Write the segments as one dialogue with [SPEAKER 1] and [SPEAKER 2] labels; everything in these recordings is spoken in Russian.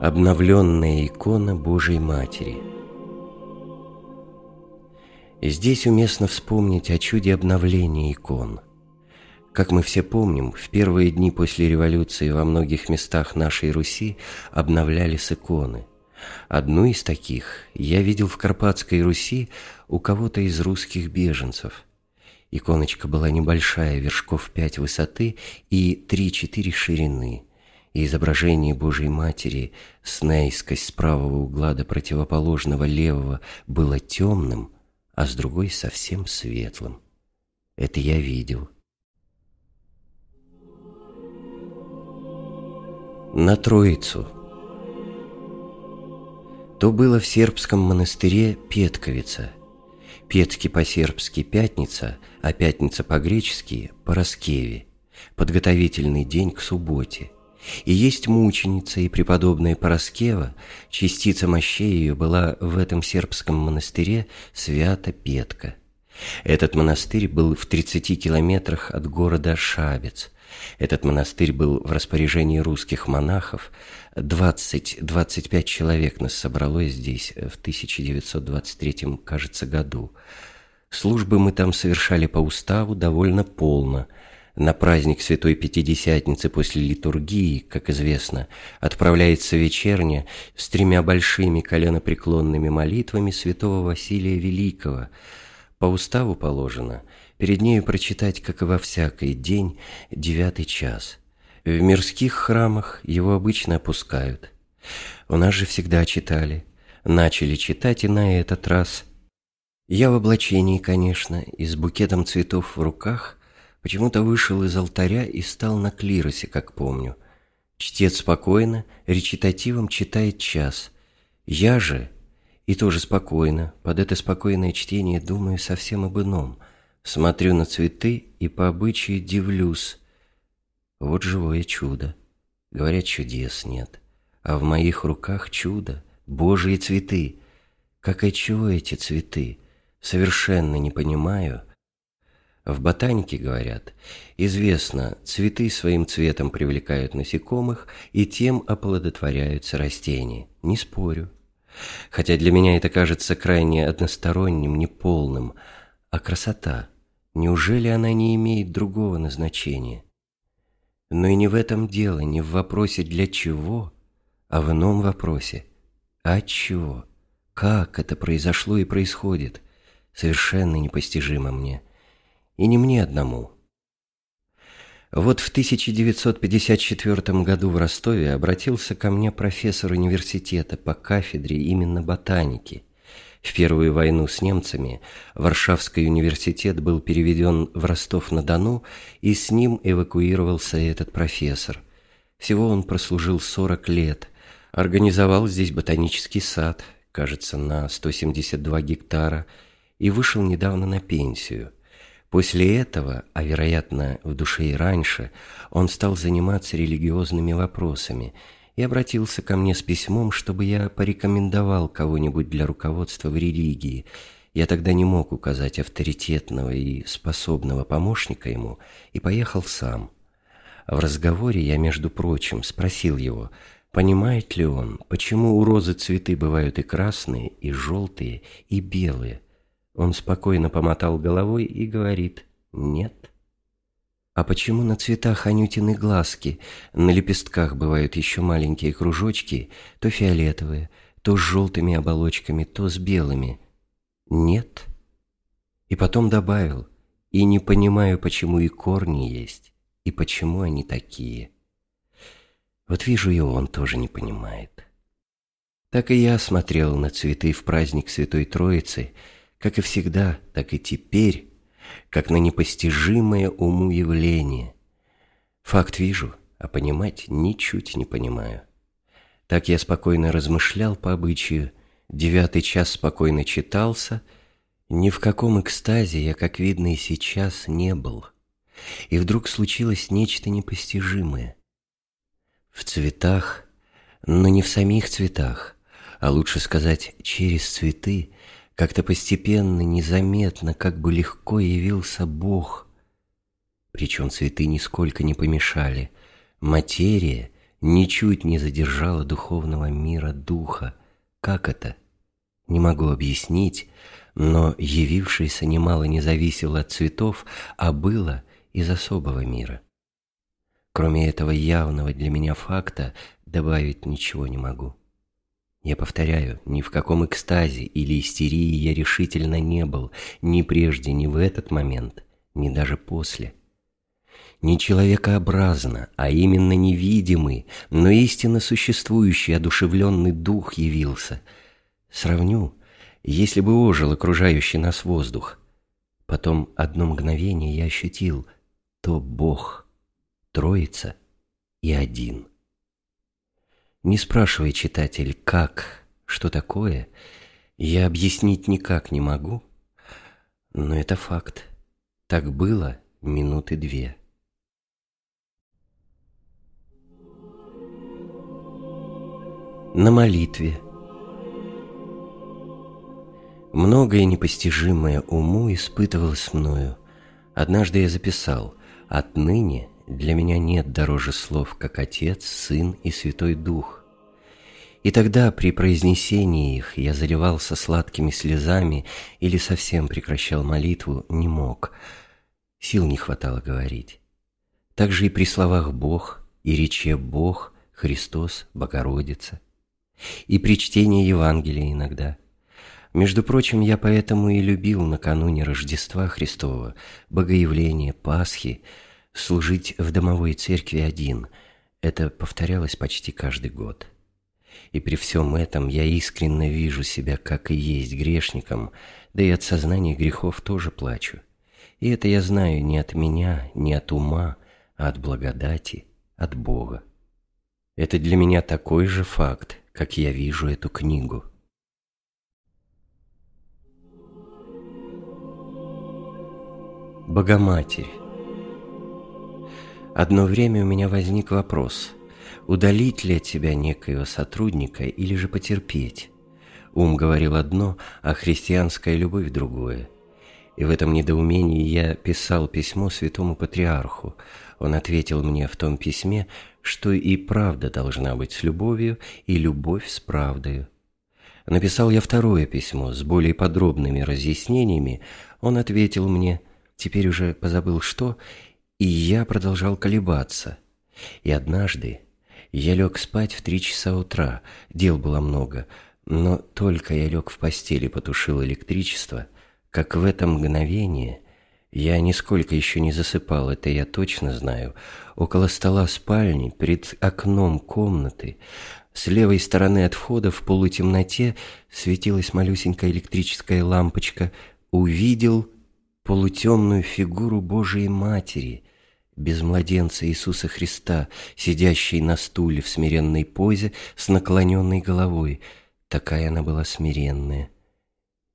[SPEAKER 1] Обновленная икона Божьей Матери здесь уместно вспомнить о чуде обновления икон. Как мы все помним, в первые дни после революции во многих местах нашей Руси обновлялись иконы. Одну из таких я видел в Карпатской Руси у кого-то из русских беженцев – Иконочка была небольшая, вершков пять высоты и три-четыре ширины. И изображение Божьей Матери с наискось с правого угла до противоположного левого было темным, а с другой совсем светлым. Это я видел. На Троицу. То было в сербском монастыре Петковица – Петки по-сербски «пятница», а «пятница» по-гречески «пороскеви», подготовительный день к субботе. И есть мученица и преподобная Пороскева, частица мощей ее была в этом сербском монастыре свято Петка. Этот монастырь был в 30 километрах от города Шабец. Этот монастырь был в распоряжении русских монахов, 20-25 человек нас собралось здесь в 1923, кажется, году. Службы мы там совершали по уставу довольно полно. На праздник Святой Пятидесятницы после литургии, как известно, отправляется вечерня с тремя большими коленопреклонными молитвами святого Василия Великого. По уставу положено перед нею прочитать, как и во всякий день, девятый час – в мирских храмах его обычно опускают. У нас же всегда читали. Начали читать и на этот раз. Я в облачении, конечно, и с букетом цветов в руках почему-то вышел из алтаря и стал на клиросе, как помню. Чтец спокойно, речитативом читает час. Я же, и тоже спокойно, под это спокойное чтение думаю совсем об ином. Смотрю на цветы и по обычаю дивлюсь, вот живое чудо. Говорят, чудес нет. А в моих руках чудо, Божьи цветы. Как и чего эти цветы? Совершенно не понимаю. В ботанике, говорят, известно, цветы своим цветом привлекают насекомых и тем оплодотворяются растения. Не спорю. Хотя для меня это кажется крайне односторонним, неполным. А красота, неужели она не имеет другого назначения? Но и не в этом дело, не в вопросе «для чего», а в ином вопросе «от чего?». Как это произошло и происходит, совершенно непостижимо мне. И не мне одному. Вот в 1954 году в Ростове обратился ко мне профессор университета по кафедре именно ботаники – в Первую войну с немцами Варшавский университет был переведен в Ростов-на-Дону, и с ним эвакуировался этот профессор. Всего он прослужил 40 лет, организовал здесь ботанический сад, кажется, на 172 гектара, и вышел недавно на пенсию. После этого, а вероятно в душе и раньше, он стал заниматься религиозными вопросами – и обратился ко мне с письмом, чтобы я порекомендовал кого-нибудь для руководства в религии. Я тогда не мог указать авторитетного и способного помощника ему, и поехал сам. В разговоре я, между прочим, спросил его, понимает ли он, почему у розы цветы бывают и красные, и желтые, и белые. Он спокойно помотал головой и говорит «нет». А почему на цветах анютины глазки, на лепестках бывают еще маленькие кружочки, то фиолетовые, то с желтыми оболочками, то с белыми? Нет. И потом добавил, и не понимаю, почему и корни есть, и почему они такие. Вот вижу, и он тоже не понимает. Так и я смотрел на цветы в праздник Святой Троицы, как и всегда, так и теперь, как на непостижимое уму явление. Факт вижу, а понимать ничуть не понимаю. Так я спокойно размышлял по обычаю, девятый час спокойно читался, ни в каком экстазе я, как видно и сейчас, не был. И вдруг случилось нечто непостижимое. В цветах, но не в самих цветах, а лучше сказать, через цветы, как-то постепенно, незаметно, как бы легко явился Бог. Причем цветы нисколько не помешали. Материя, ничуть не задержала духовного мира духа. Как это? Не могу объяснить, но явившееся немало не зависело от цветов, а было из особого мира. Кроме этого явного для меня факта добавить ничего не могу. Я повторяю, ни в каком экстазе или истерии я решительно не был, ни прежде, ни в этот момент, ни даже после. Не человекообразно, а именно невидимый, но истинно существующий одушевленный дух явился. Сравню, если бы ожил окружающий нас воздух. Потом одно мгновение я ощутил, то Бог, Троица и один. Не спрашивай, читатель, как, что такое, я объяснить никак не могу, но это факт. Так было минуты две. На молитве. Многое непостижимое уму испытывалось мною. Однажды я записал «Отныне для меня нет дороже слов, как Отец, Сын и Святой Дух. И тогда при произнесении их я заливался сладкими слезами или совсем прекращал молитву, не мог. Сил не хватало говорить. Также и при словах «Бог» и рече «Бог», «Христос», «Богородица». И при чтении Евангелия иногда. Между прочим, я поэтому и любил накануне Рождества Христова, Богоявления, Пасхи – служить в домовой церкви один. Это повторялось почти каждый год. И при всем этом я искренне вижу себя, как и есть грешником, да и от сознания грехов тоже плачу. И это я знаю не от меня, не от ума, а от благодати, от Бога. Это для меня такой же факт, как я вижу эту книгу. Богоматерь Одно время у меня возник вопрос, удалить ли от себя некоего сотрудника или же потерпеть. Ум говорил одно, а христианская любовь другое. И в этом недоумении я писал письмо святому патриарху. Он ответил мне в том письме, что и правда должна быть с любовью, и любовь с правдою. Написал я второе письмо с более подробными разъяснениями. Он ответил мне, теперь уже позабыл что, и я продолжал колебаться. И однажды я лег спать в три часа утра, дел было много, но только я лег в постели, потушил электричество, как в это мгновение я нисколько еще не засыпал, это я точно знаю. Около стола спальни, перед окном комнаты, с левой стороны от входа в полутемноте светилась малюсенькая электрическая лампочка. Увидел полутемную фигуру Божией Матери, без младенца Иисуса Христа, сидящей на стуле в смиренной позе с наклоненной головой. Такая она была смиренная.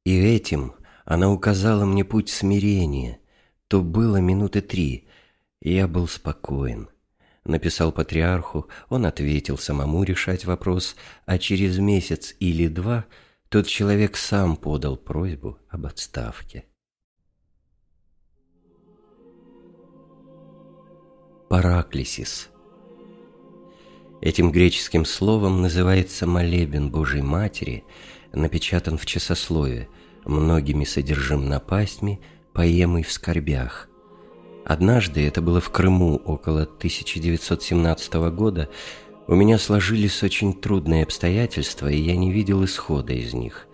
[SPEAKER 1] И этим она указала мне путь смирения. То было минуты три, я был спокоен. Написал патриарху, он ответил самому решать вопрос, а через месяц или два тот человек сам подал просьбу об отставке. Параклисис. Этим греческим словом называется молебен Божьей Матери, напечатан в часослове, многими содержим напастьми, поемый в скорбях. Однажды, это было в Крыму около 1917 года, у меня сложились очень трудные обстоятельства, и я не видел исхода из них.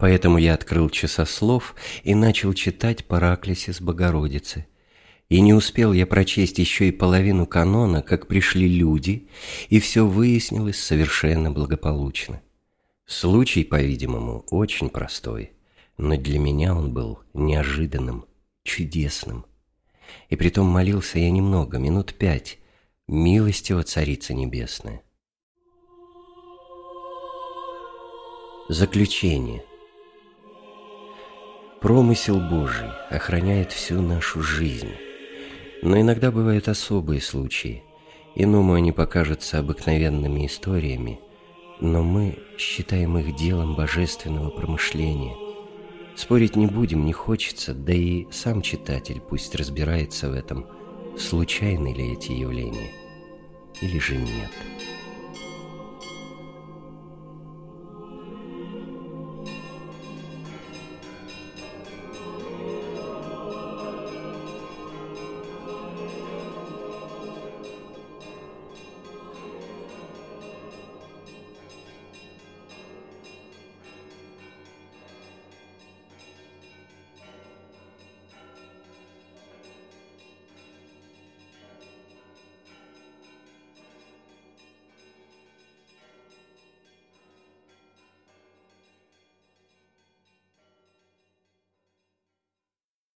[SPEAKER 1] Поэтому я открыл часослов и начал читать Параклисис Богородицы. И не успел я прочесть еще и половину канона, как пришли люди, и все выяснилось совершенно благополучно. Случай, по-видимому, очень простой, но для меня он был неожиданным, чудесным. И притом молился я немного, минут пять, милостиво Царица Небесная. Заключение. Промысел Божий охраняет всю нашу жизнь но иногда бывают особые случаи. Иному они покажутся обыкновенными историями, но мы считаем их делом божественного промышления. Спорить не будем, не хочется, да и сам читатель пусть разбирается в этом, случайны ли эти явления. или же нет.